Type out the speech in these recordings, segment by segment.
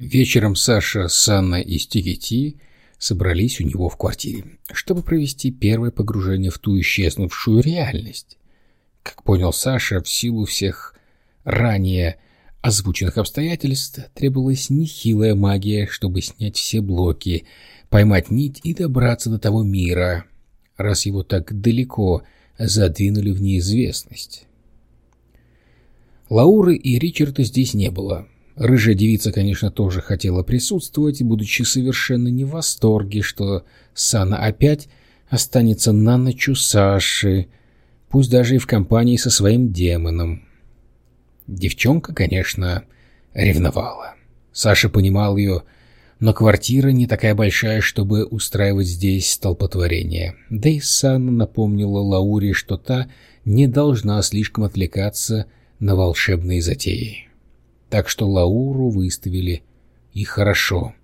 Вечером Саша, Санна и Стикити собрались у него в квартире, чтобы провести первое погружение в ту исчезнувшую реальность. Как понял Саша, в силу всех ранее озвученных обстоятельств требовалась нехилая магия, чтобы снять все блоки, поймать нить и добраться до того мира, раз его так далеко задвинули в неизвестность. Лауры и Ричарда здесь не было. Рыжая девица, конечно, тоже хотела присутствовать, будучи совершенно не в восторге, что Сана опять останется на ночь у Саши, пусть даже и в компании со своим демоном. Девчонка, конечно, ревновала. Саша понимал ее, но квартира не такая большая, чтобы устраивать здесь столпотворение. Да и Санна напомнила Лауре, что та не должна слишком отвлекаться на волшебные затеи. Так что Лауру выставили, и хорошо.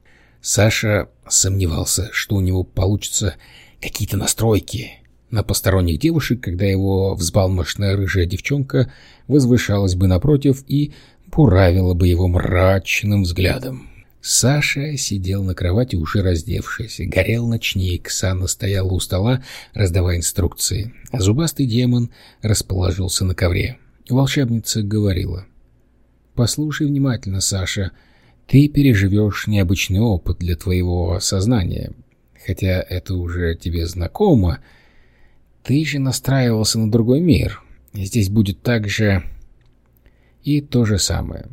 Саша сомневался, что у него получатся какие-то настройки на посторонних девушек, когда его взбалмошная рыжая девчонка возвышалась бы напротив и буравила бы его мрачным взглядом. Саша сидел на кровати, уже раздевшись. Горел ночник, Санна стояла у стола, раздавая инструкции. А зубастый демон расположился на ковре. Волшебница говорила. «Послушай внимательно, Саша. Ты переживешь необычный опыт для твоего сознания. Хотя это уже тебе знакомо. Ты же настраивался на другой мир. Здесь будет так же и то же самое.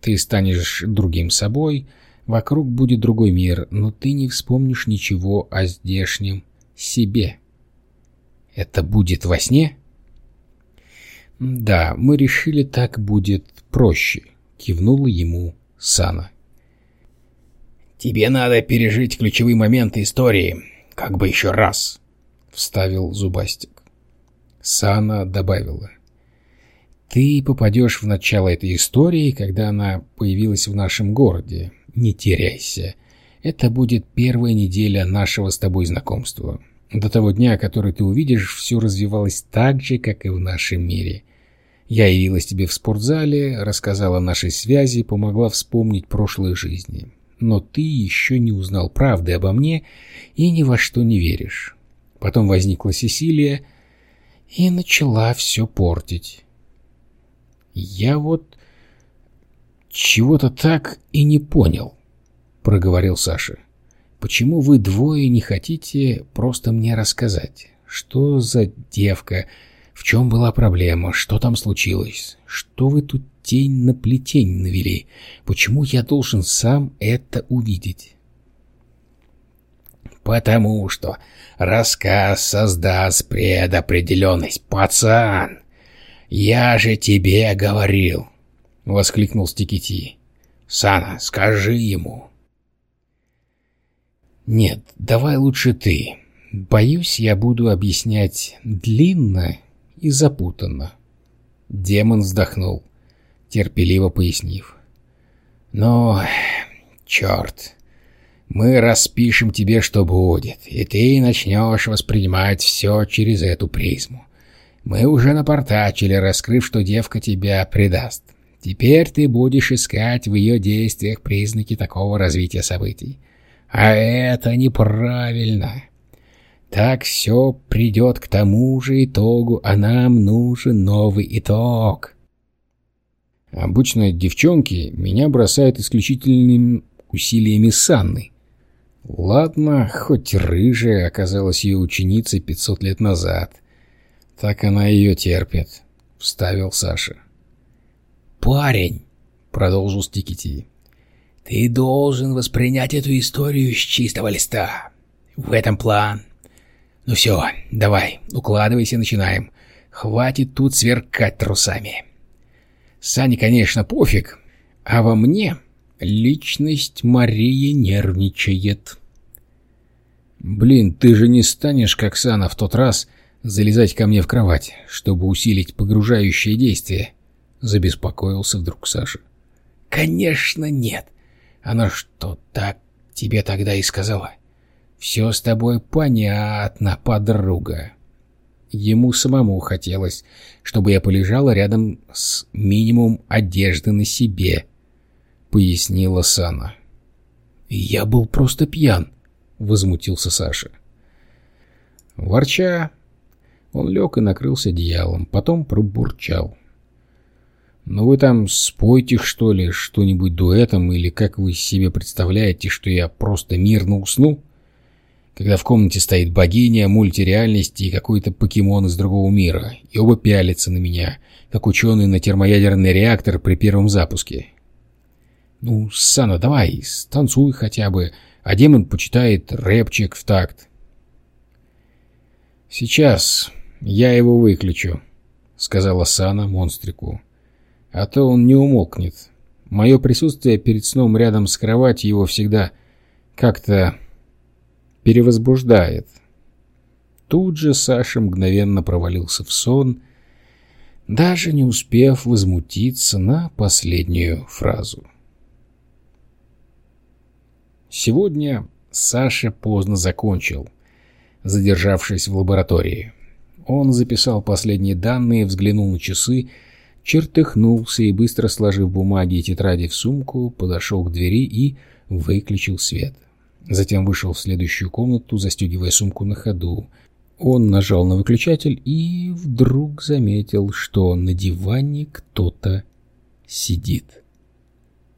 Ты станешь другим собой, вокруг будет другой мир, но ты не вспомнишь ничего о здешнем себе. Это будет во сне?» «Да, мы решили, так будет проще», — кивнула ему Сана. «Тебе надо пережить ключевые моменты истории, как бы еще раз», — вставил Зубастик. Сана добавила. «Ты попадешь в начало этой истории, когда она появилась в нашем городе. Не теряйся. Это будет первая неделя нашего с тобой знакомства. До того дня, который ты увидишь, все развивалось так же, как и в нашем мире. Я явилась тебе в спортзале, рассказала о нашей связи, помогла вспомнить прошлые жизни. Но ты еще не узнал правды обо мне и ни во что не веришь. Потом возникла Сесилия и начала все портить. Я вот чего-то так и не понял, проговорил Саша. Почему вы двое не хотите просто мне рассказать? Что за девка в чем была проблема? Что там случилось? Что вы тут тень на плетень навели? Почему я должен сам это увидеть? Потому что рассказ создаст предопределенность, пацан. Я же тебе говорил, — воскликнул Стикити. Сана, скажи ему. Нет, давай лучше ты. Боюсь, я буду объяснять длинно и запутанно. Демон вздохнул, терпеливо пояснив. «Ну, черт, мы распишем тебе, что будет, и ты начнешь воспринимать все через эту призму. Мы уже напортачили, раскрыв, что девка тебя предаст. Теперь ты будешь искать в ее действиях признаки такого развития событий. А это неправильно. Так все придет к тому же итогу, а нам нужен новый итог. Обычно девчонки меня бросают исключительными усилиями Санны. Ладно, хоть рыжая оказалась ее ученицей пятьсот лет назад. Так она ее терпит, — вставил Саша. «Парень», — продолжил Стикити, — «ты должен воспринять эту историю с чистого листа. В этом план. «Ну все, давай, укладывайся, начинаем. Хватит тут сверкать трусами». Сане, конечно, пофиг, а во мне личность Марии нервничает. «Блин, ты же не станешь, как Сана в тот раз, залезать ко мне в кровать, чтобы усилить погружающее действие?» — забеспокоился вдруг Саша. «Конечно нет. Она что, так тебе тогда и сказала?» «Все с тобой понятно, подруга». Ему самому хотелось, чтобы я полежала рядом с минимум одежды на себе, — пояснила Сана. «Я был просто пьян», — возмутился Саша. Ворча, он лег и накрылся одеялом, потом пробурчал. «Ну вы там спойте, что ли, что-нибудь дуэтом, или как вы себе представляете, что я просто мирно усну?» Когда в комнате стоит богиня мультиреальности и какой-то покемон из другого мира, и оба пялятся на меня, как ученые на термоядерный реактор при первом запуске. Ну, Сана, давай, станцуй хотя бы, а демон почитает рэпчик в такт. Сейчас я его выключу, сказала Сана монстрику, а то он не умолкнет. Мое присутствие перед сном рядом с кроватью его всегда как-то перевозбуждает. Тут же Саша мгновенно провалился в сон, даже не успев возмутиться на последнюю фразу. Сегодня Саша поздно закончил, задержавшись в лаборатории. Он записал последние данные, взглянул на часы, чертыхнулся и, быстро сложив бумаги и тетради в сумку, подошел к двери и выключил свет. — Затем вышел в следующую комнату, застегивая сумку на ходу. Он нажал на выключатель и вдруг заметил, что на диване кто-то сидит.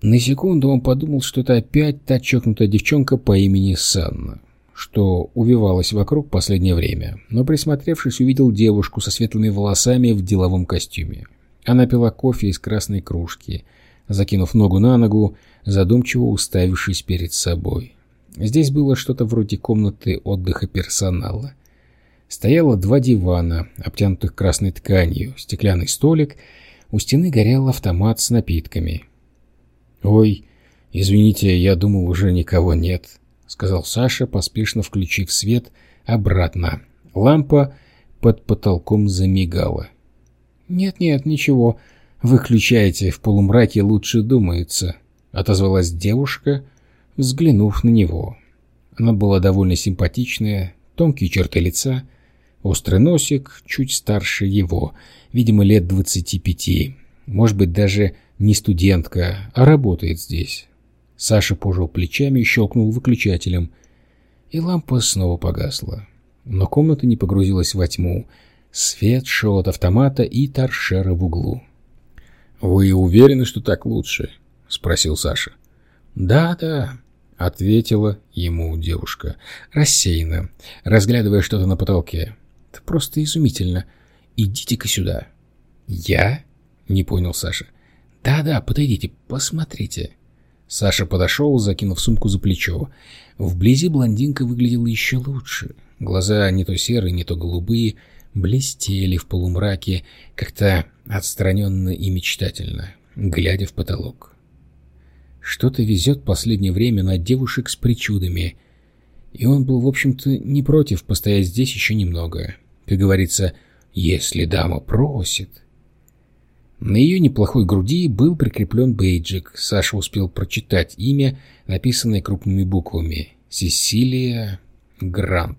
На секунду он подумал, что это опять та чокнутая девчонка по имени Санна, что увивалась вокруг последнее время, но присмотревшись, увидел девушку со светлыми волосами в деловом костюме. Она пила кофе из красной кружки, закинув ногу на ногу, задумчиво уставившись перед собой. Здесь было что-то вроде комнаты отдыха персонала. Стояло два дивана, обтянутых красной тканью, стеклянный столик, у стены горел автомат с напитками. «Ой, извините, я думал, уже никого нет», — сказал Саша, поспешно включив свет обратно. Лампа под потолком замигала. «Нет-нет, ничего, выключайте, в полумраке лучше думается», — отозвалась девушка, взглянув на него. Она была довольно симпатичная, тонкие черты лица, острый носик, чуть старше его, видимо, лет двадцати пяти. Может быть, даже не студентка, а работает здесь. Саша пожал плечами и щелкнул выключателем, и лампа снова погасла. Но комната не погрузилась во тьму. Свет шел от автомата и торшера в углу. «Вы уверены, что так лучше?» — спросил Саша. «Да-да», — ответила ему девушка, рассеянно, разглядывая что-то на потолке. «Это просто изумительно. Идите-ка сюда». «Я?» — не понял Саша. «Да-да, подойдите, посмотрите». Саша подошел, закинув сумку за плечо. Вблизи блондинка выглядела еще лучше. Глаза не то серые, не то голубые, блестели в полумраке, как-то отстраненно и мечтательно, глядя в потолок. Что-то везет последнее время на девушек с причудами. И он был, в общем-то, не против постоять здесь еще немного. Как говорится, если дама просит. На ее неплохой груди был прикреплен бейджик. Саша успел прочитать имя, написанное крупными буквами. Сесилия Грант.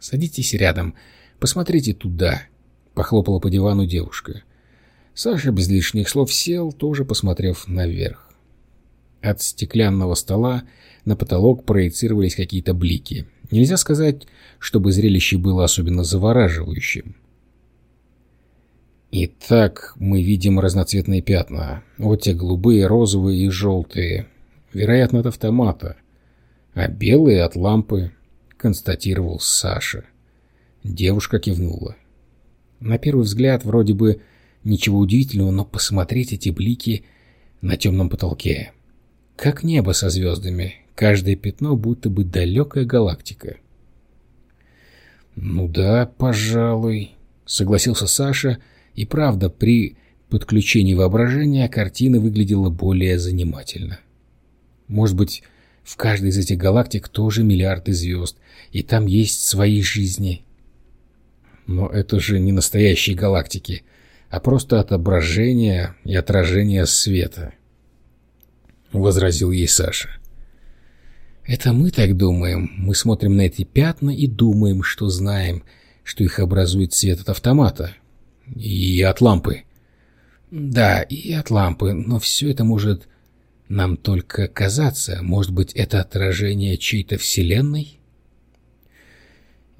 «Садитесь рядом, посмотрите туда», — похлопала по дивану девушка. Саша без лишних слов сел, тоже посмотрев наверх. От стеклянного стола на потолок проецировались какие-то блики. Нельзя сказать, чтобы зрелище было особенно завораживающим. Итак, мы видим разноцветные пятна. Вот те голубые, розовые и желтые. Вероятно, от автомата. А белые от лампы, констатировал Саша. Девушка кивнула. На первый взгляд, вроде бы ничего удивительного, но посмотреть эти блики на темном потолке. Как небо со звездами, каждое пятно будто бы далекая галактика. «Ну да, пожалуй», — согласился Саша, и правда, при подключении воображения картина выглядела более занимательно. Может быть, в каждой из этих галактик тоже миллиарды звезд, и там есть свои жизни. Но это же не настоящие галактики, а просто отображение и отражение света. — возразил ей Саша. «Это мы так думаем. Мы смотрим на эти пятна и думаем, что знаем, что их образует свет от автомата. И от лампы. Да, и от лампы, но все это может нам только казаться. Может быть, это отражение чьей-то вселенной?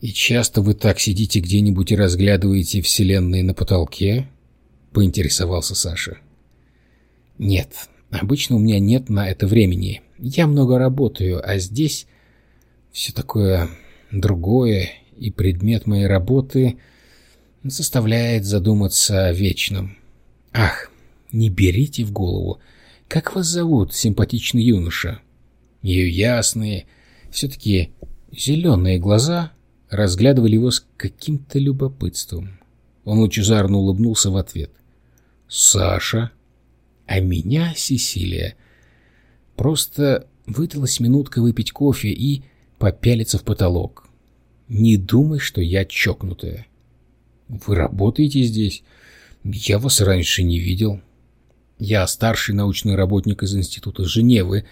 И часто вы так сидите где-нибудь и разглядываете вселенные на потолке? Поинтересовался Саша. Нет, обычно у меня нет на это времени. Я много работаю, а здесь все такое другое, и предмет моей работы заставляет задуматься о вечном. Ах, не берите в голову. Как вас зовут, симпатичный юноша? Ее ясные, все-таки зеленые глаза разглядывали его с каким-то любопытством. Он лучезарно улыбнулся в ответ. «Саша?» «А меня Сесилия?» Просто выдалась минутка выпить кофе и попялиться в потолок. «Не думай, что я чокнутая». «Вы работаете здесь? Я вас раньше не видел». Я старший научный работник из Института Женевы.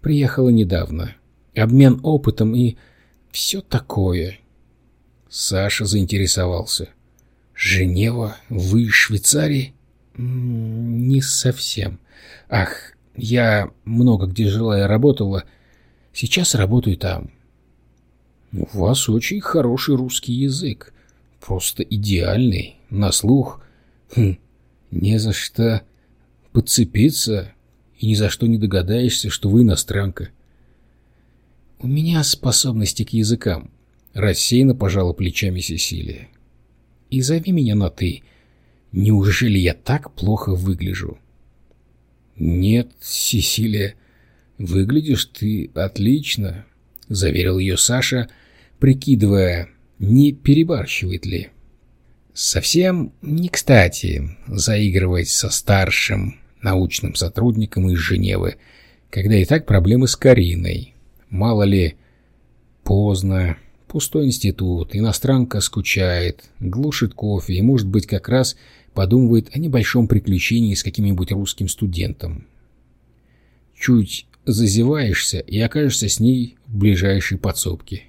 Приехала недавно. Обмен опытом и все такое. Саша заинтересовался. Женева? Вы из Швейцарии? Не совсем. Ах, я много где жила и работала. Сейчас работаю там. У вас очень хороший русский язык. Просто идеальный. На слух. Хм, не за что подцепиться, и ни за что не догадаешься, что вы иностранка. У меня способности к языкам, рассеянно пожала плечами Сесилия. И зови меня на «ты». Неужели я так плохо выгляжу? Нет, Сесилия, выглядишь ты отлично, заверил ее Саша, прикидывая, не перебарщивает ли. Совсем не кстати заигрывать со старшим научным сотрудником из Женевы, когда и так проблемы с Кариной. Мало ли, поздно, пустой институт, иностранка скучает, глушит кофе и, может быть, как раз подумывает о небольшом приключении с каким-нибудь русским студентом. Чуть зазеваешься и окажешься с ней в ближайшей подсобке.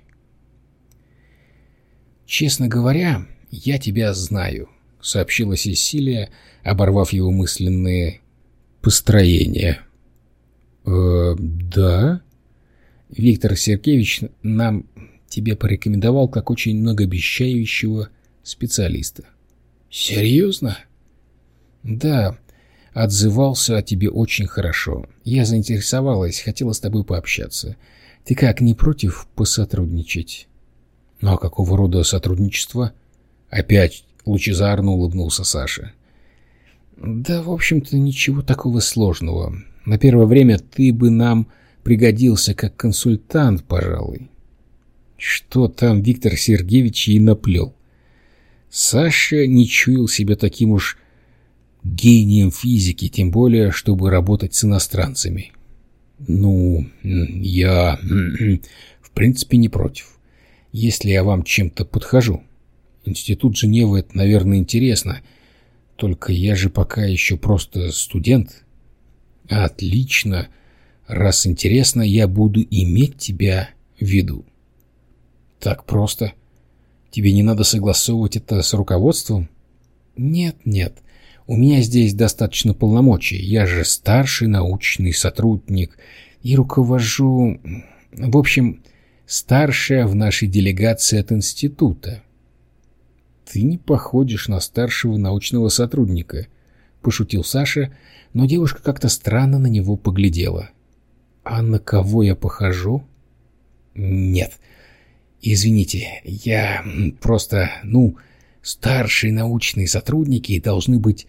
Честно говоря, я тебя знаю», — сообщила Сесилия, оборвав его мысленные построения. «Э, да?» «Виктор Сергеевич нам тебе порекомендовал как очень многообещающего специалиста». «Серьезно?» «Да, отзывался о тебе очень хорошо. Я заинтересовалась, хотела с тобой пообщаться. Ты как, не против посотрудничать?» «Ну а какого рода сотрудничество?» Опять лучезарно улыбнулся Саша. «Да, в общем-то, ничего такого сложного. На первое время ты бы нам пригодился как консультант, пожалуй». Что там Виктор Сергеевич и наплел? Саша не чуял себя таким уж гением физики, тем более, чтобы работать с иностранцами. «Ну, я, в принципе, не против, если я вам чем-то подхожу». Институт Женевы — это, наверное, интересно. Только я же пока еще просто студент. Отлично. Раз интересно, я буду иметь тебя в виду. Так просто. Тебе не надо согласовывать это с руководством? Нет, нет. У меня здесь достаточно полномочий. Я же старший научный сотрудник и руковожу... В общем, старшая в нашей делегации от института. «Ты не походишь на старшего научного сотрудника», — пошутил Саша, но девушка как-то странно на него поглядела. «А на кого я похожу?» «Нет. Извините, я просто, ну, старшие научные сотрудники должны быть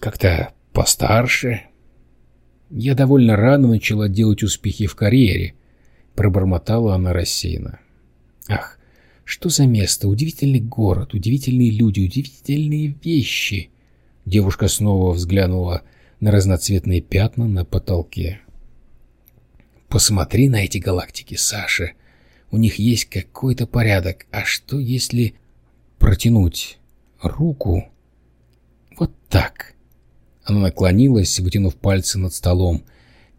как-то постарше». «Я довольно рано начала делать успехи в карьере», — пробормотала она рассеянно. «Ах, что за место? Удивительный город, удивительные люди, удивительные вещи. Девушка снова взглянула на разноцветные пятна на потолке. Посмотри на эти галактики, Саша. У них есть какой-то порядок. А что если протянуть руку вот так? Она наклонилась, вытянув пальцы над столом,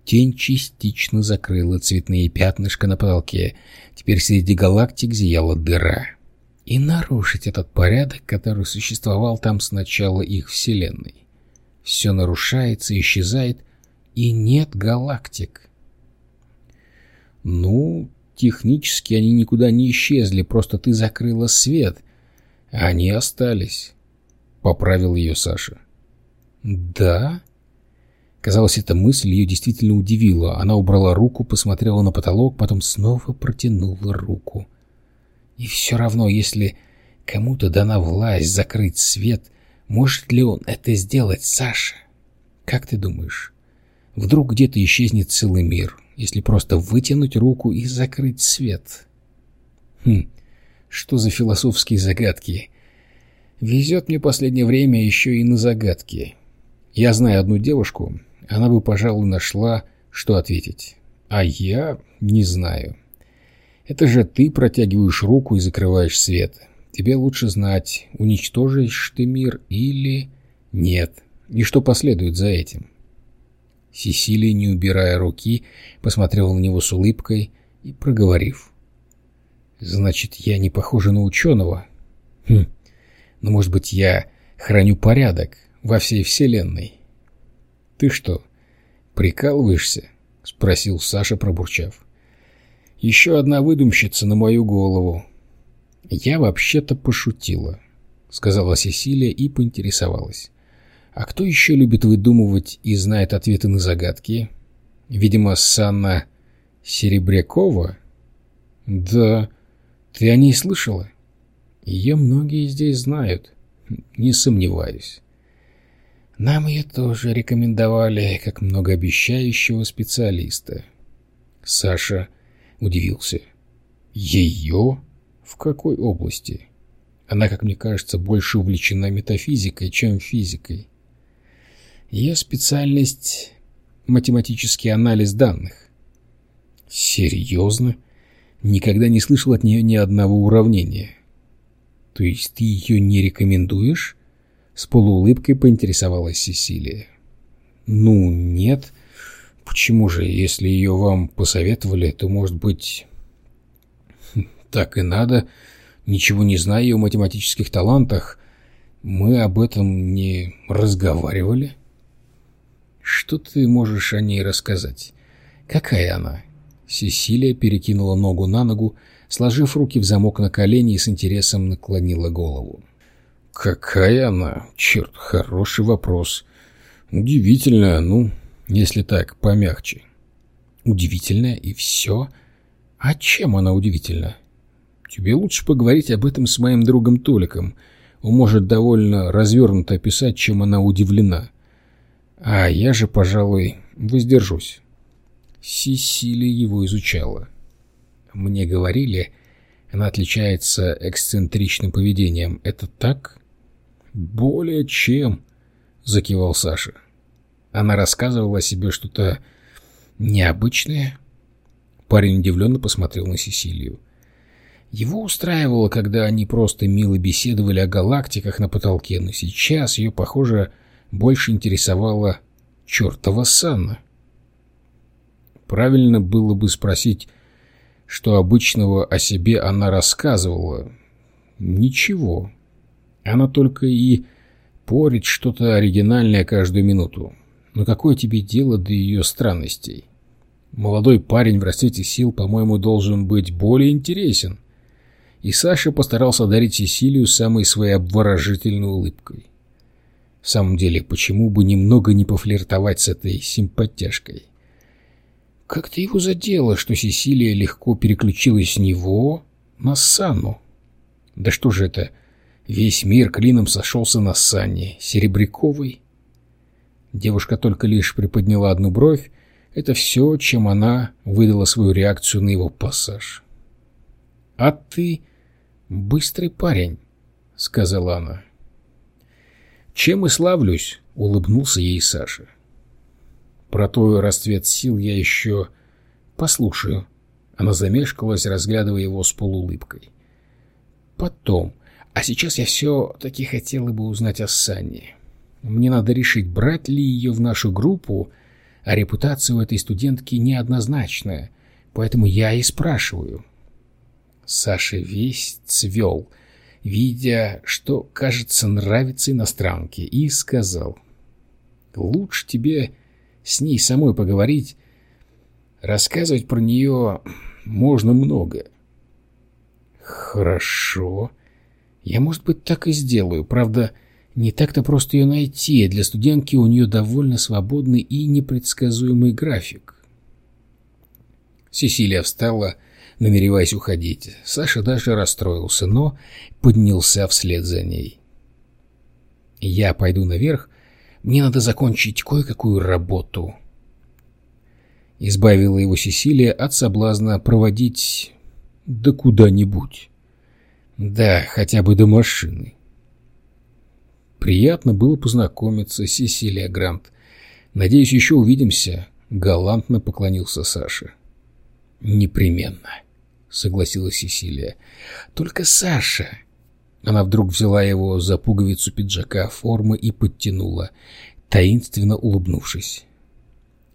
Тень частично закрыла цветные пятнышко на потолке. Теперь среди галактик зияла дыра. И нарушить этот порядок, который существовал там с начала их Вселенной. Все нарушается, исчезает и нет галактик. Ну, технически они никуда не исчезли, просто ты закрыла свет, а они остались, — поправил ее Саша. Да? Казалось, эта мысль ее действительно удивила. Она убрала руку, посмотрела на потолок, потом снова протянула руку. И все равно, если кому-то дана власть закрыть свет, может ли он это сделать, Саша? Как ты думаешь? Вдруг где-то исчезнет целый мир, если просто вытянуть руку и закрыть свет? Хм, что за философские загадки? Везет мне последнее время еще и на загадки. Я знаю одну девушку, она бы, пожалуй, нашла, что ответить. А я не знаю. Это же ты протягиваешь руку и закрываешь свет. Тебе лучше знать, уничтожишь ты мир или нет, и что последует за этим. Сесилия, не убирая руки, посмотрела на него с улыбкой и проговорив. «Значит, я не похожа на ученого? Хм, но, может быть, я храню порядок во всей вселенной?» «Ты что, прикалываешься?» — спросил Саша, пробурчав. «Еще одна выдумщица на мою голову». «Я вообще-то пошутила», — сказала Сесилия и поинтересовалась. «А кто еще любит выдумывать и знает ответы на загадки? Видимо, Санна Серебрякова?» «Да. Ты о ней слышала?» «Ее многие здесь знают. Не сомневаюсь». Нам ее тоже рекомендовали как многообещающего специалиста. Саша удивился. Ее? В какой области? Она, как мне кажется, больше увлечена метафизикой, чем физикой. Ее специальность — математический анализ данных. Серьезно? Никогда не слышал от нее ни одного уравнения. То есть ты ее не рекомендуешь? С полуулыбкой поинтересовалась Сесилия. «Ну, нет. Почему же, если ее вам посоветовали, то, может быть, так и надо. Ничего не зная о математических талантах, мы об этом не разговаривали». «Что ты можешь о ней рассказать? Какая она?» Сесилия перекинула ногу на ногу, сложив руки в замок на колени и с интересом наклонила голову. Какая она? Черт, хороший вопрос. Удивительная, ну, если так, помягче. Удивительная и все? А чем она удивительна? Тебе лучше поговорить об этом с моим другом Толиком. Он может довольно развернуто описать, чем она удивлена. А я же, пожалуй, воздержусь. Сисилия его изучала. Мне говорили, она отличается эксцентричным поведением. Это так? «Более чем», — закивал Саша. Она рассказывала о себе что-то необычное. Парень удивленно посмотрел на Сесилию. Его устраивало, когда они просто мило беседовали о галактиках на потолке, но сейчас ее, похоже, больше интересовала чертова Санна. Правильно было бы спросить, что обычного о себе она рассказывала. Ничего. Она только и порит что-то оригинальное каждую минуту. Но какое тебе дело до ее странностей? Молодой парень в расцвете сил, по-моему, должен быть более интересен. И Саша постарался одарить Сесилию самой своей обворожительной улыбкой. В самом деле, почему бы немного не пофлиртовать с этой симпатяшкой? Как-то его задело, что Сесилия легко переключилась с него на Санну. Да что же это Весь мир клином сошелся на Санне, Серебряковой. Девушка только лишь приподняла одну бровь. Это все, чем она выдала свою реакцию на его пассаж. «А ты быстрый парень», — сказала она. «Чем и славлюсь», — улыбнулся ей Саша. «Про твой расцвет сил я еще послушаю». Она замешкалась, разглядывая его с полуулыбкой. «Потом. А сейчас я все-таки хотела бы узнать о Санне. Мне надо решить, брать ли ее в нашу группу, а репутация у этой студентки неоднозначная, поэтому я и спрашиваю. Саша весь цвел, видя, что, кажется, нравится иностранке, и сказал, «Лучше тебе с ней самой поговорить. Рассказывать про нее можно много. Хорошо. Я, может быть, так и сделаю. Правда, не так-то просто ее найти. Для студентки у нее довольно свободный и непредсказуемый график. Сесилия встала, намереваясь уходить. Саша даже расстроился, но поднялся вслед за ней. «Я пойду наверх. Мне надо закончить кое-какую работу». Избавила его Сесилия от соблазна проводить да куда-нибудь. Да, хотя бы до машины. Приятно было познакомиться, Сесилия Грант. Надеюсь, еще увидимся. Галантно поклонился Саша. Непременно, согласилась Сесилия. Только Саша... Она вдруг взяла его за пуговицу пиджака формы и подтянула, таинственно улыбнувшись.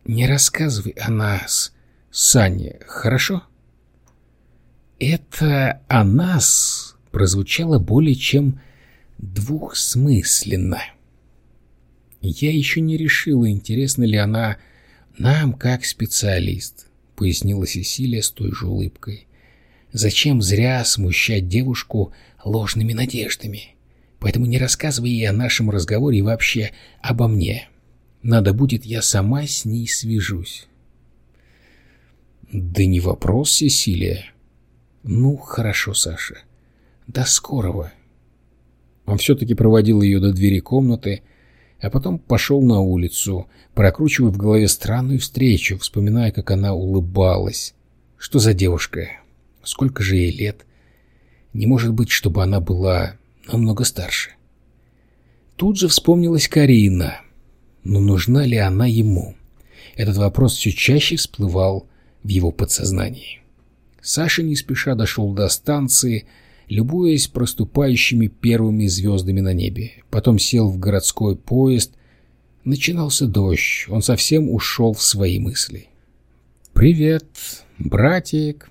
«Не рассказывай о нас, Сане, хорошо?» Это «о нас» прозвучало более чем двухсмысленно. «Я еще не решила, интересна ли она нам как специалист», — пояснила Сесилия с той же улыбкой. «Зачем зря смущать девушку ложными надеждами? Поэтому не рассказывай ей о нашем разговоре и вообще обо мне. Надо будет, я сама с ней свяжусь». «Да не вопрос, Сесилия», «Ну, хорошо, Саша. До скорого». Он все-таки проводил ее до двери комнаты, а потом пошел на улицу, прокручивая в голове странную встречу, вспоминая, как она улыбалась. Что за девушка? Сколько же ей лет? Не может быть, чтобы она была намного старше. Тут же вспомнилась Карина. Но нужна ли она ему? Этот вопрос все чаще всплывал в его подсознании. Саша не спеша дошел до станции, любуясь проступающими первыми звездами на небе. Потом сел в городской поезд. Начинался дождь, он совсем ушел в свои мысли. «Привет, братик!»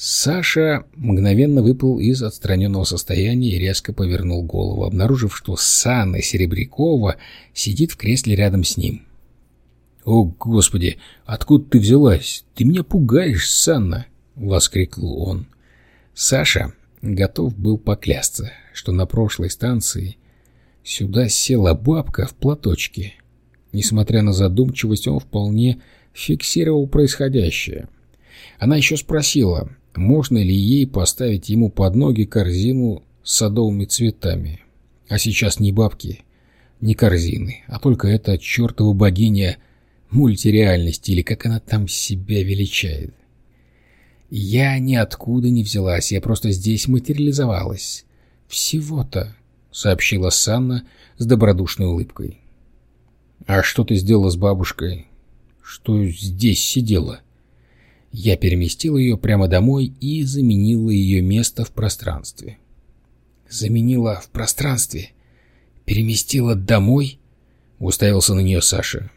Саша мгновенно выпал из отстраненного состояния и резко повернул голову, обнаружив, что Санна Серебрякова сидит в кресле рядом с ним. «О, Господи, откуда ты взялась? Ты меня пугаешь, Санна!» — воскликнул он. Саша готов был поклясться, что на прошлой станции сюда села бабка в платочке. Несмотря на задумчивость, он вполне фиксировал происходящее. Она еще спросила, можно ли ей поставить ему под ноги корзину с садовыми цветами. А сейчас ни бабки, ни корзины, а только эта чертова богиня мультиреальности или как она там себя величает. Я ниоткуда не взялась, я просто здесь материализовалась. Всего-то, — сообщила Санна с добродушной улыбкой. А что ты сделала с бабушкой? Что здесь сидела? Я переместила ее прямо домой и заменила ее место в пространстве. Заменила в пространстве? Переместила домой? Уставился на нее Саша.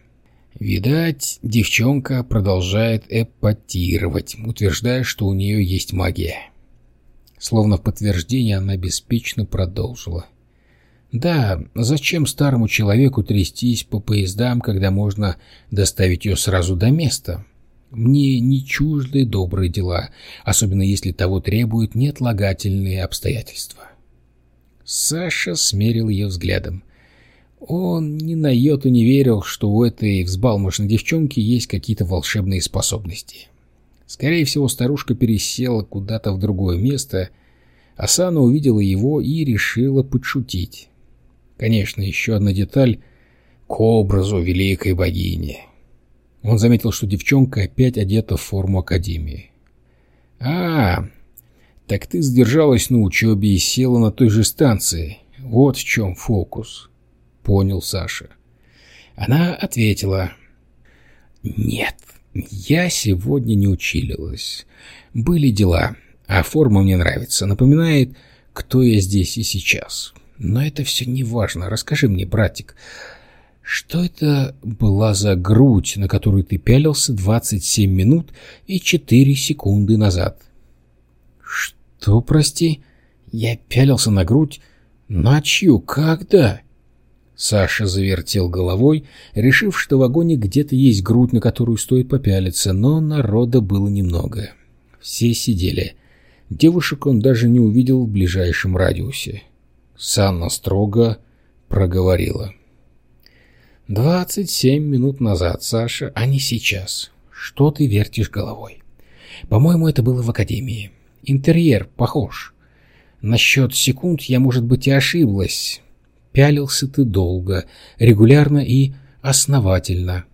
Видать, девчонка продолжает эпатировать, утверждая, что у нее есть магия. Словно в подтверждение она беспечно продолжила. Да, зачем старому человеку трястись по поездам, когда можно доставить ее сразу до места? Мне не чужды добрые дела, особенно если того требуют неотлагательные обстоятельства. Саша смерил ее взглядом. Он ни на йоту не верил, что у этой взбалмошной девчонки есть какие-то волшебные способности. Скорее всего, старушка пересела куда-то в другое место, а Сана увидела его и решила подшутить. Конечно, еще одна деталь к образу великой богини. Он заметил, что девчонка опять одета в форму Академии. «А, так ты задержалась на учебе и села на той же станции. Вот в чем фокус». — понял Саша. Она ответила. «Нет, я сегодня не училилась. Были дела, а форма мне нравится. Напоминает, кто я здесь и сейчас. Но это все не важно. Расскажи мне, братик, что это была за грудь, на которую ты пялился 27 минут и 4 секунды назад?» «Что, прости? Я пялился на грудь? На чью? Когда?» Саша завертел головой, решив, что в вагоне где-то есть грудь, на которую стоит попялиться, но народа было немного. Все сидели. Девушек он даже не увидел в ближайшем радиусе. Санна строго проговорила. «Двадцать семь минут назад, Саша, а не сейчас. Что ты вертишь головой? По-моему, это было в академии. Интерьер похож. Насчет секунд я, может быть, и ошиблась. Пялился ты долго, регулярно и основательно.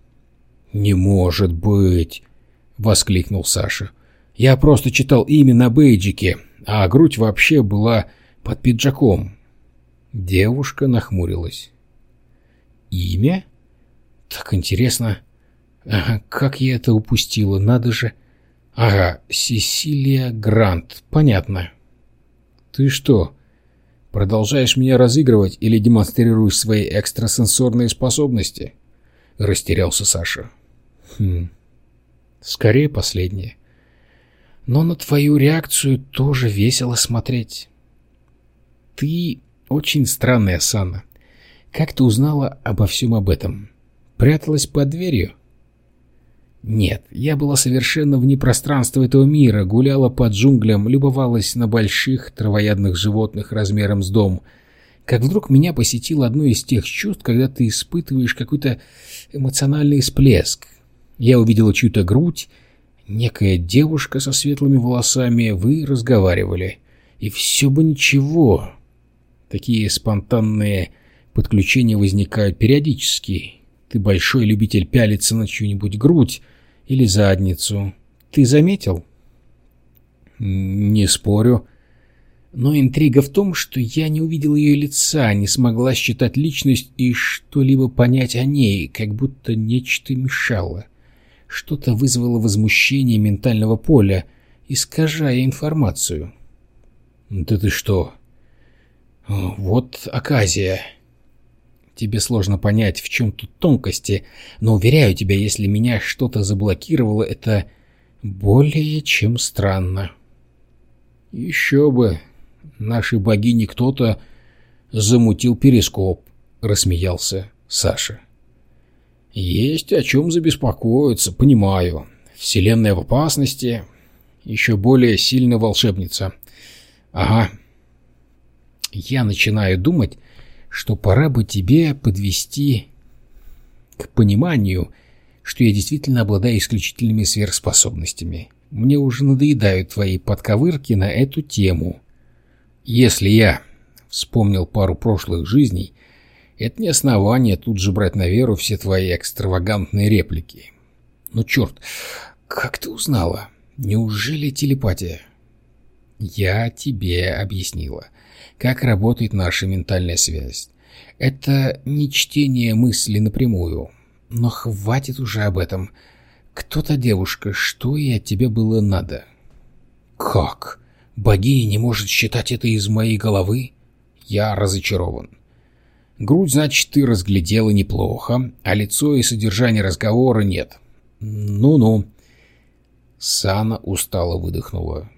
«Не может быть!» — воскликнул Саша. «Я просто читал имя на бейджике, а грудь вообще была под пиджаком». Девушка нахмурилась. «Имя? Так интересно. Ага, как я это упустила, надо же. Ага, Сесилия Грант, понятно». «Ты что, продолжаешь меня разыгрывать или демонстрируешь свои экстрасенсорные способности?» Растерялся Саша. «Хм, скорее последнее. Но на твою реакцию тоже весело смотреть. Ты очень странная, Санна. Как ты узнала обо всем об этом? Пряталась под дверью?» Нет, я была совершенно вне пространства этого мира, гуляла по джунглям, любовалась на больших травоядных животных размером с дом. Как вдруг меня посетило одно из тех чувств, когда ты испытываешь какой-то эмоциональный всплеск. Я увидела чью-то грудь, некая девушка со светлыми волосами, вы разговаривали. И все бы ничего. Такие спонтанные подключения возникают периодически. Ты большой любитель пялиться на чью-нибудь грудь, или задницу. Ты заметил? Не спорю. Но интрига в том, что я не увидел ее лица, не смогла считать личность и что-либо понять о ней, как будто нечто мешало. Что-то вызвало возмущение ментального поля, искажая информацию. «Да ты что?» «Вот оказия. Тебе сложно понять, в чем тут тонкости, но уверяю тебя, если меня что-то заблокировало, это более чем странно. Еще бы. Нашей богине кто-то замутил перископ, рассмеялся Саша. Есть о чем забеспокоиться, понимаю. Вселенная в опасности. Еще более сильная волшебница. Ага. Я начинаю думать, что пора бы тебе подвести к пониманию, что я действительно обладаю исключительными сверхспособностями. Мне уже надоедают твои подковырки на эту тему. Если я вспомнил пару прошлых жизней, это не основание тут же брать на веру все твои экстравагантные реплики. Ну черт, как ты узнала? Неужели телепатия? Я тебе объяснила как работает наша ментальная связь. Это не чтение мысли напрямую. Но хватит уже об этом. Кто-то девушка, что ей от тебя было надо? Как? Богиня не может считать это из моей головы? Я разочарован. Грудь, значит, ты разглядела неплохо, а лицо и содержание разговора нет. Ну-ну. Сана устало выдохнула.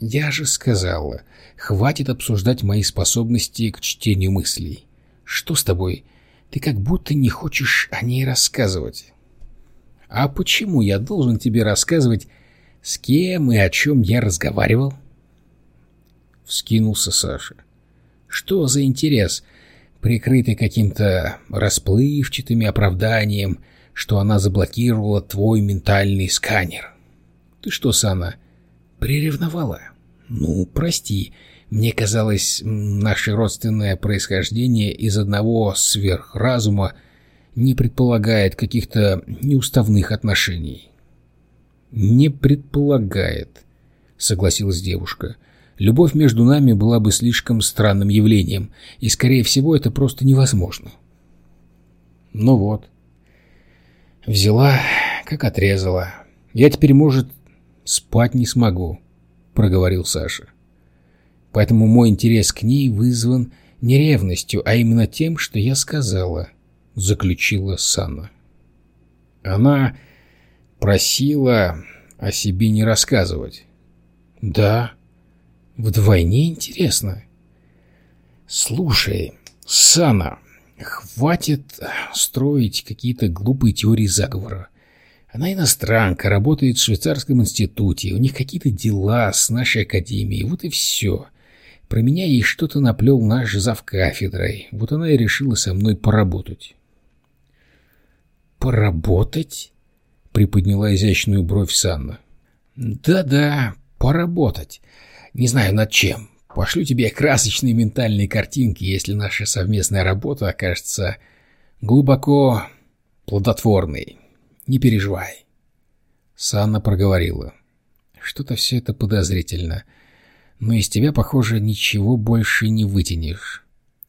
Я же сказала, хватит обсуждать мои способности к чтению мыслей. Что с тобой? Ты как будто не хочешь о ней рассказывать. А почему я должен тебе рассказывать, с кем и о чем я разговаривал? Вскинулся Саша. Что за интерес, прикрытый каким-то расплывчатым оправданием, что она заблокировала твой ментальный сканер? Ты что, Сана, Приревновала? Ну, прости. Мне казалось, наше родственное происхождение из одного сверхразума не предполагает каких-то неуставных отношений. Не предполагает, согласилась девушка. Любовь между нами была бы слишком странным явлением, и, скорее всего, это просто невозможно. Ну вот. Взяла, как отрезала. Я теперь, может, спать не смогу», — проговорил Саша. «Поэтому мой интерес к ней вызван не ревностью, а именно тем, что я сказала», — заключила Санна. «Она просила о себе не рассказывать». «Да, вдвойне интересно». «Слушай, Сана, Хватит строить какие-то глупые теории заговора. Она иностранка, работает в швейцарском институте, у них какие-то дела с нашей академией, вот и все. Про меня ей что-то наплел наш зав кафедрой, вот она и решила со мной поработать. «Поработать?» — приподняла изящную бровь Санна. «Да-да, поработать. Не знаю над чем. Пошлю тебе красочные ментальные картинки, если наша совместная работа окажется глубоко плодотворной». Не переживай. Санна проговорила. Что-то все это подозрительно. Но из тебя, похоже, ничего больше не вытянешь.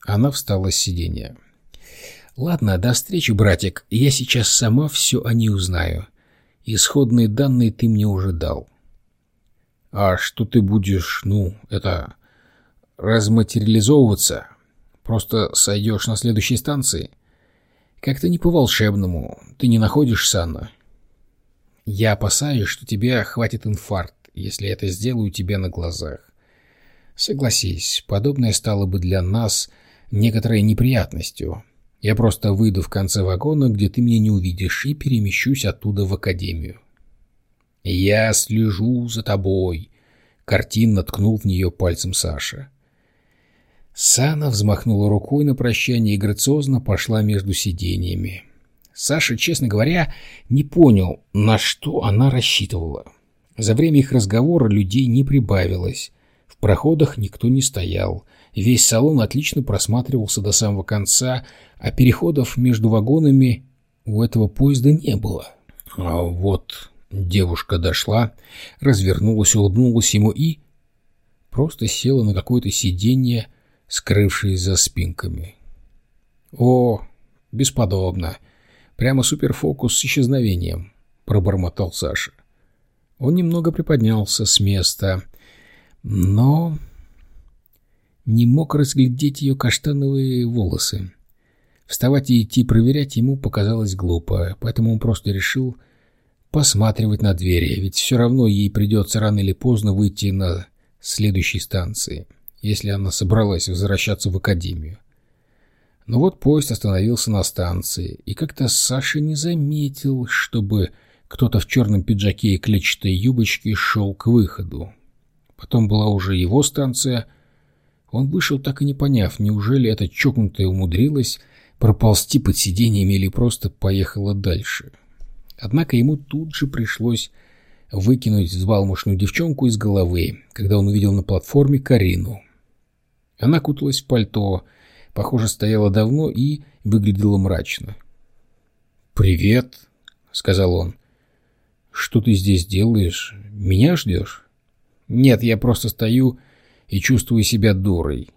Она встала с сиденья. Ладно, до встречи, братик. Я сейчас сама все о ней узнаю. Исходные данные ты мне уже дал. А что ты будешь, ну, это... разматериализовываться? Просто сойдешь на следующей станции? — как-то не по-волшебному. Ты не находишь, Санна? Я опасаюсь, что тебе хватит инфаркт, если это сделаю тебе на глазах. Согласись, подобное стало бы для нас некоторой неприятностью. Я просто выйду в конце вагона, где ты меня не увидишь, и перемещусь оттуда в академию. Я слежу за тобой, картинно ткнул в нее пальцем Саша. Сана взмахнула рукой на прощание и грациозно пошла между сидениями. Саша, честно говоря, не понял, на что она рассчитывала. За время их разговора людей не прибавилось. В проходах никто не стоял. Весь салон отлично просматривался до самого конца, а переходов между вагонами у этого поезда не было. А вот девушка дошла, развернулась, улыбнулась ему и... просто села на какое-то сиденье, скрывшись за спинками. «О, бесподобно! Прямо суперфокус с исчезновением!» — пробормотал Саша. Он немного приподнялся с места, но не мог разглядеть ее каштановые волосы. Вставать и идти проверять ему показалось глупо, поэтому он просто решил посматривать на двери, ведь все равно ей придется рано или поздно выйти на следующей станции если она собралась возвращаться в академию. Но вот поезд остановился на станции, и как-то Саша не заметил, чтобы кто-то в черном пиджаке и клетчатой юбочке шел к выходу. Потом была уже его станция. Он вышел, так и не поняв, неужели эта чокнутая умудрилась проползти под сиденьями или просто поехала дальше. Однако ему тут же пришлось выкинуть взбалмошную девчонку из головы, когда он увидел на платформе Карину. Она куталась в пальто, похоже, стояла давно и выглядела мрачно. «Привет», — сказал он. «Что ты здесь делаешь? Меня ждешь?» «Нет, я просто стою и чувствую себя дурой».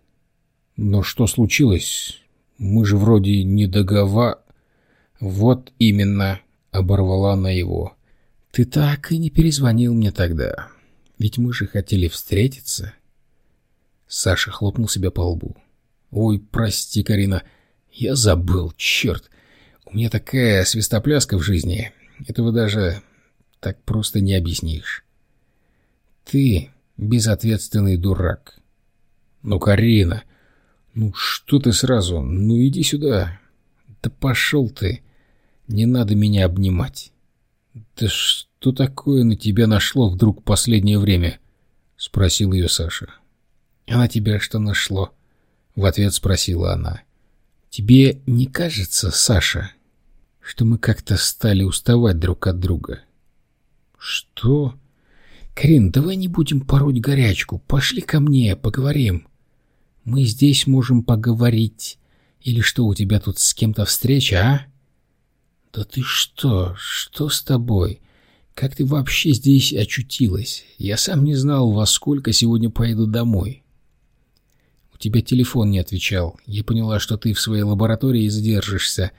«Но что случилось? Мы же вроде не догова...» «Вот именно», — оборвала она его. «Ты так и не перезвонил мне тогда. Ведь мы же хотели встретиться». Саша хлопнул себя по лбу. «Ой, прости, Карина, я забыл, черт. У меня такая свистопляска в жизни. Этого даже так просто не объяснишь. Ты безответственный дурак. Ну, Карина, ну что ты сразу? Ну иди сюда. Да пошел ты. Не надо меня обнимать. Да что такое на тебя нашло вдруг последнее время? Спросил ее Саша. «А тебя что нашло?» — в ответ спросила она. «Тебе не кажется, Саша, что мы как-то стали уставать друг от друга?» «Что?» «Карин, давай не будем пороть горячку. Пошли ко мне, поговорим. Мы здесь можем поговорить. Или что, у тебя тут с кем-то встреча, а?» «Да ты что? Что с тобой? Как ты вообще здесь очутилась? Я сам не знал, во сколько сегодня поеду домой». Тебе телефон не отвечал. Я поняла, что ты в своей лаборатории задержишься.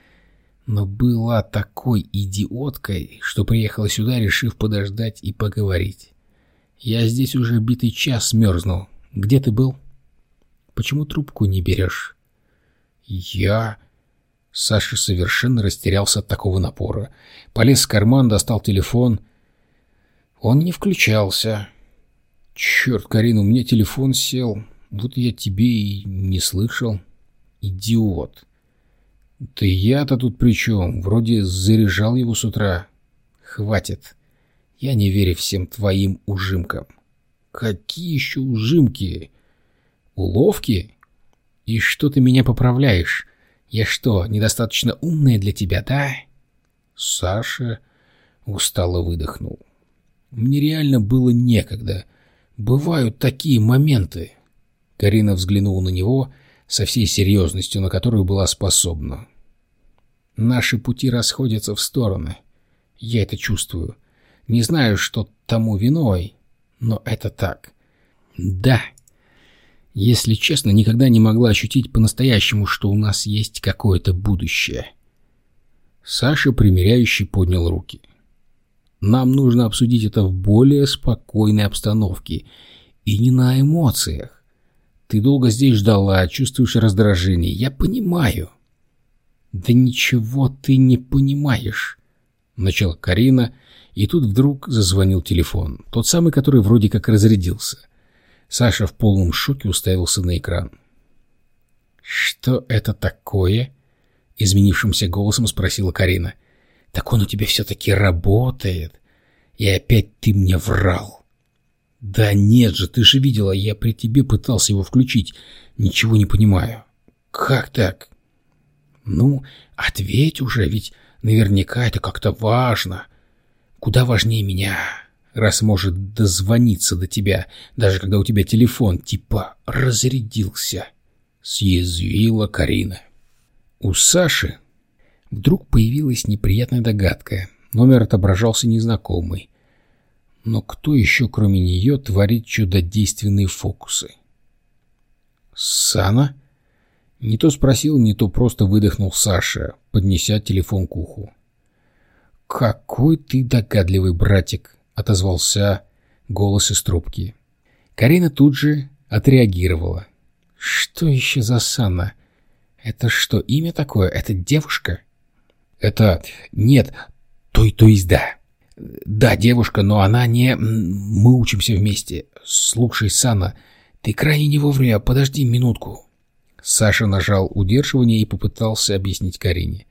Но была такой идиоткой, что приехала сюда, решив подождать и поговорить. Я здесь уже битый час мерзнул. Где ты был? Почему трубку не берешь? Я... Саша совершенно растерялся от такого напора. Полез в карман, достал телефон. Он не включался. Черт, Карина, у меня телефон сел. Вот я тебе и не слышал. Идиот. «Да я-то тут при чем? Вроде заряжал его с утра». «Хватит. Я не верю всем твоим ужимкам». «Какие еще ужимки? Уловки? И что ты меня поправляешь? Я что, недостаточно умная для тебя, да?» Саша устало выдохнул. «Мне реально было некогда. Бывают такие моменты». Карина взглянула на него со всей серьезностью, на которую была способна. «Наши пути расходятся в стороны. Я это чувствую. Не знаю, что тому виной, но это так. Да. Если честно, никогда не могла ощутить по-настоящему, что у нас есть какое-то будущее». Саша примиряющий поднял руки. «Нам нужно обсудить это в более спокойной обстановке и не на эмоциях. Ты долго здесь ждала, чувствуешь раздражение. Я понимаю. Да ничего ты не понимаешь. Начала Карина, и тут вдруг зазвонил телефон. Тот самый, который вроде как разрядился. Саша в полном шоке уставился на экран. «Что это такое?» Изменившимся голосом спросила Карина. «Так он у тебя все-таки работает. И опять ты мне врал». «Да нет же, ты же видела, я при тебе пытался его включить. Ничего не понимаю». «Как так?» «Ну, ответь уже, ведь наверняка это как-то важно. Куда важнее меня, раз может дозвониться до тебя, даже когда у тебя телефон типа разрядился», — съязвила Карина. У Саши вдруг появилась неприятная догадка. Номер отображался незнакомый. Но кто еще, кроме нее, творит чудодейственные фокусы? «Сана?» Не то спросил, не то просто выдохнул Саша, поднеся телефон к уху. «Какой ты догадливый братик!» — отозвался голос из трубки. Карина тут же отреагировала. «Что еще за Сана? Это что, имя такое? Это девушка?» «Это... нет, то, то есть да. Да, девушка, но она не... Мы учимся вместе. Слушай, Сана, ты крайне не вовремя, подожди минутку. Саша нажал удерживание и попытался объяснить Карине.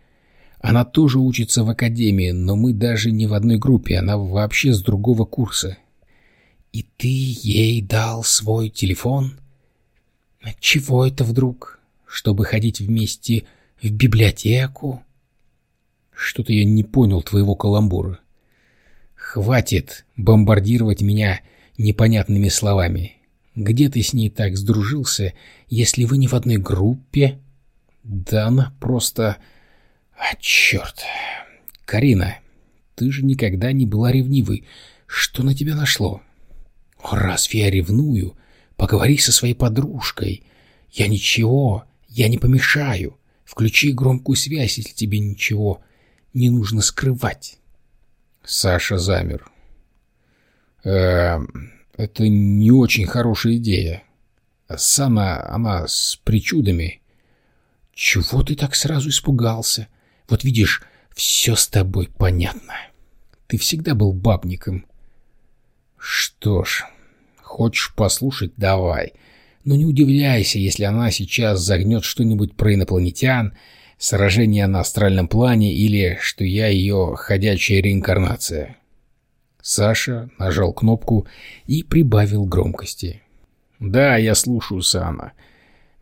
Она тоже учится в академии, но мы даже не в одной группе, она вообще с другого курса. И ты ей дал свой телефон? Чего это вдруг? Чтобы ходить вместе в библиотеку? Что-то я не понял твоего каламбура. Хватит бомбардировать меня непонятными словами. Где ты с ней так сдружился, если вы не в одной группе? Да она просто... А, черт. Карина, ты же никогда не была ревнивой. Что на тебя нашло? Разве я ревную? Поговори со своей подружкой. Я ничего, я не помешаю. Включи громкую связь, если тебе ничего не нужно скрывать. Саша замер. «Э, это не очень хорошая идея. Сана, она с причудами. Чего ты так сразу испугался? Вот видишь, все с тобой понятно. Ты всегда был бабником. Что ж, хочешь послушать, давай. Но не удивляйся, если она сейчас загнет что-нибудь про инопланетян, сражение на астральном плане или что я ее ходячая реинкарнация. Саша нажал кнопку и прибавил громкости. «Да, я слушаю, Сана.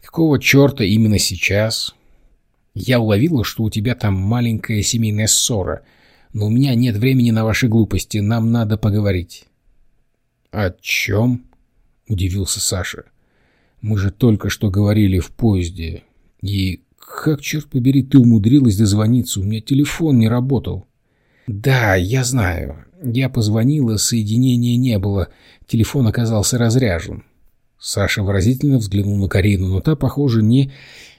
Какого черта именно сейчас?» «Я уловила, что у тебя там маленькая семейная ссора, но у меня нет времени на ваши глупости, нам надо поговорить». «О чем?» — удивился Саша. «Мы же только что говорили в поезде, и как, черт побери, ты умудрилась дозвониться? У меня телефон не работал. Да, я знаю. Я позвонила, соединения не было. Телефон оказался разряжен. Саша выразительно взглянул на Карину, но та, похоже, не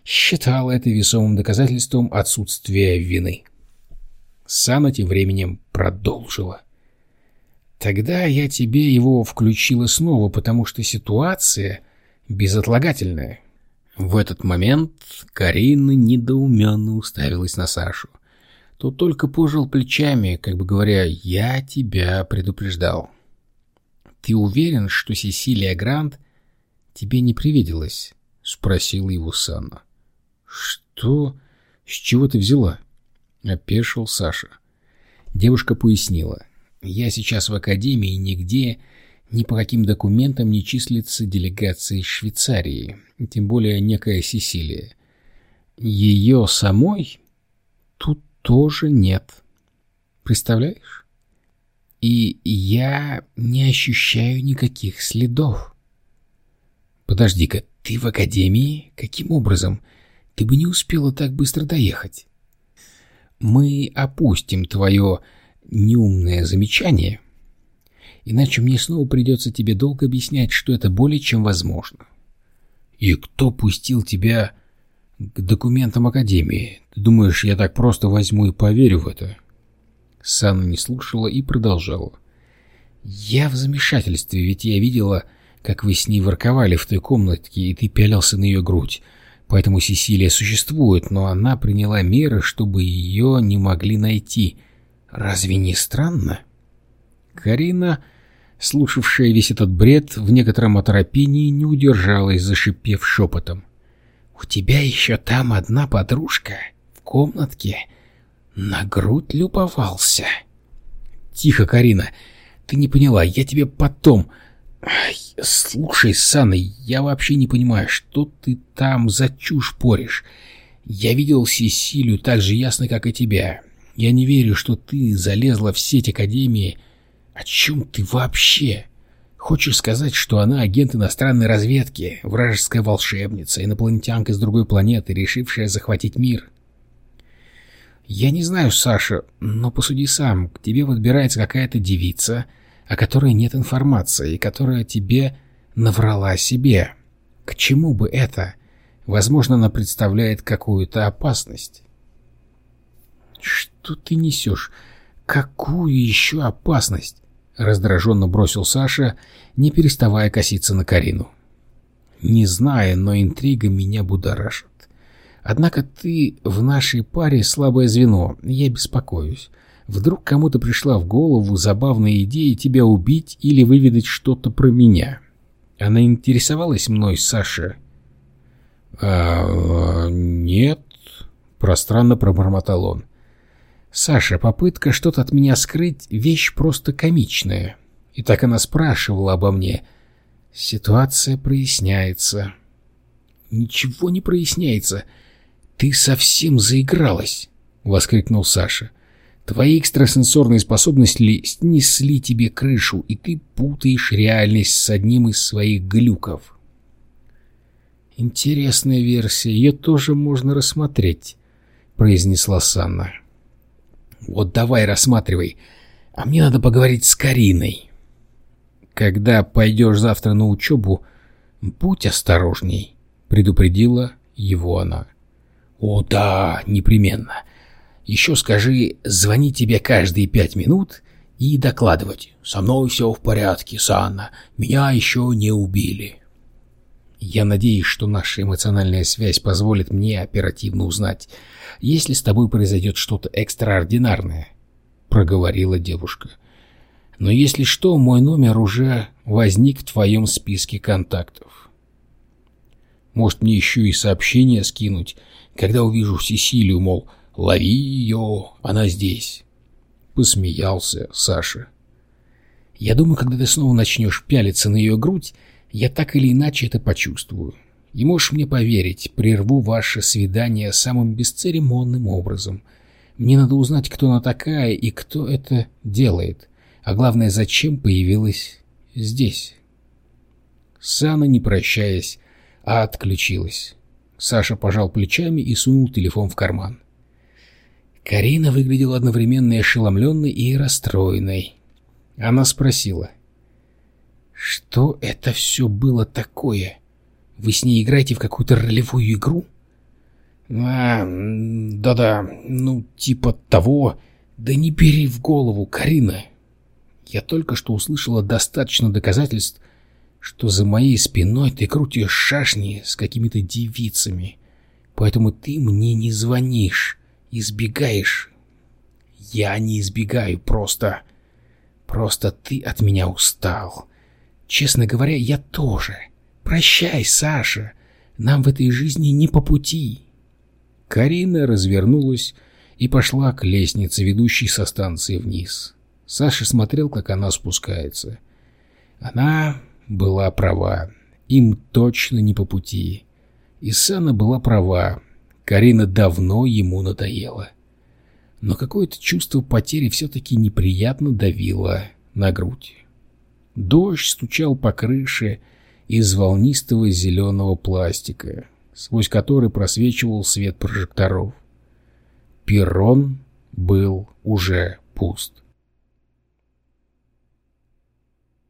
считала это весомым доказательством отсутствия вины. Сана тем временем продолжила. «Тогда я тебе его включила снова, потому что ситуация безотлагательная. В этот момент Карина недоуменно уставилась на Сашу. Тот только пожал плечами, как бы говоря, «Я тебя предупреждал». «Ты уверен, что Сесилия Грант тебе не привиделась?» — спросила его Санна. «Что? С чего ты взяла? Опешил Саша. Девушка пояснила. Я сейчас в академии нигде ни по каким документам не числится делегация из Швейцарии, тем более некая Сесилия. Ее самой тут тоже нет. Представляешь? И я не ощущаю никаких следов. Подожди-ка, ты в академии? Каким образом? Ты бы не успела так быстро доехать. Мы опустим твое неумное замечание, иначе мне снова придется тебе долго объяснять, что это более чем возможно. И кто пустил тебя к документам Академии? Ты думаешь, я так просто возьму и поверю в это?» Санна не слушала и продолжала. «Я в замешательстве, ведь я видела, как вы с ней ворковали в той комнатке, и ты пялился на ее грудь. Поэтому Сесилия существует, но она приняла меры, чтобы ее не могли найти. Разве не странно?» Карина, слушавшая весь этот бред, в некотором оторопении не удержалась, зашипев шепотом. «У тебя еще там одна подружка в комнатке на грудь любовался». «Тихо, Карина, ты не поняла, я тебе потом...» Ай, «Слушай, Санна, я вообще не понимаю, что ты там за чушь поришь. Я видел Сесилию так же ясно, как и тебя. Я не верю, что ты залезла в сеть Академии. О чем ты вообще?» Хочешь сказать, что она агент иностранной разведки, вражеская волшебница, инопланетянка с другой планеты, решившая захватить мир? Я не знаю, Саша, но посуди сам. К тебе подбирается какая-то девица, о которой нет информации, и которая тебе наврала о себе. К чему бы это? Возможно, она представляет какую-то опасность. Что ты несешь? Какую еще опасность? Раздраженно бросил Саша, не переставая коситься на Карину. «Не знаю, но интрига меня будоражит. Однако ты в нашей паре слабое звено, я беспокоюсь. Вдруг кому-то пришла в голову забавная идея тебя убить или выведать что-то про меня. Она интересовалась мной, Саша?» «А, нет», — пространно пробормотал он. Саша, попытка что-то от меня скрыть — вещь просто комичная. И так она спрашивала обо мне. Ситуация проясняется. Ничего не проясняется. Ты совсем заигралась, — воскликнул Саша. Твои экстрасенсорные способности снесли тебе крышу, и ты путаешь реальность с одним из своих глюков. Интересная версия, ее тоже можно рассмотреть, — произнесла Санна. Вот давай рассматривай. А мне надо поговорить с Кариной. Когда пойдешь завтра на учебу, будь осторожней, предупредила его она. О да, непременно. Еще скажи, звони тебе каждые пять минут и докладывать. Со мной все в порядке, Санна. Меня еще не убили. Я надеюсь, что наша эмоциональная связь позволит мне оперативно узнать, если с тобой произойдет что-то экстраординарное, — проговорила девушка. Но если что, мой номер уже возник в твоем списке контактов. Может, мне еще и сообщение скинуть, когда увижу Сесилию, мол, лови ее, она здесь. Посмеялся Саша. Я думаю, когда ты снова начнешь пялиться на ее грудь, я так или иначе это почувствую. И можешь мне поверить, прерву ваше свидание самым бесцеремонным образом. Мне надо узнать, кто она такая и кто это делает. А главное, зачем появилась здесь. Сана, не прощаясь, а отключилась. Саша пожал плечами и сунул телефон в карман. Карина выглядела одновременно ошеломленной и расстроенной. Она спросила. Что это все было такое? Вы с ней играете в какую-то ролевую игру? А, да-да, ну, типа того. Да не бери в голову, Карина. Я только что услышала достаточно доказательств, что за моей спиной ты крутишь шашни с какими-то девицами. Поэтому ты мне не звонишь, избегаешь. Я не избегаю, просто... Просто ты от меня устал. Честно говоря, я тоже. Прощай, Саша. Нам в этой жизни не по пути. Карина развернулась и пошла к лестнице, ведущей со станции вниз. Саша смотрел, как она спускается. Она была права. Им точно не по пути. И Сана была права. Карина давно ему надоела. Но какое-то чувство потери все-таки неприятно давило на грудь. Дождь стучал по крыше из волнистого зеленого пластика, сквозь который просвечивал свет прожекторов. Перрон был уже пуст.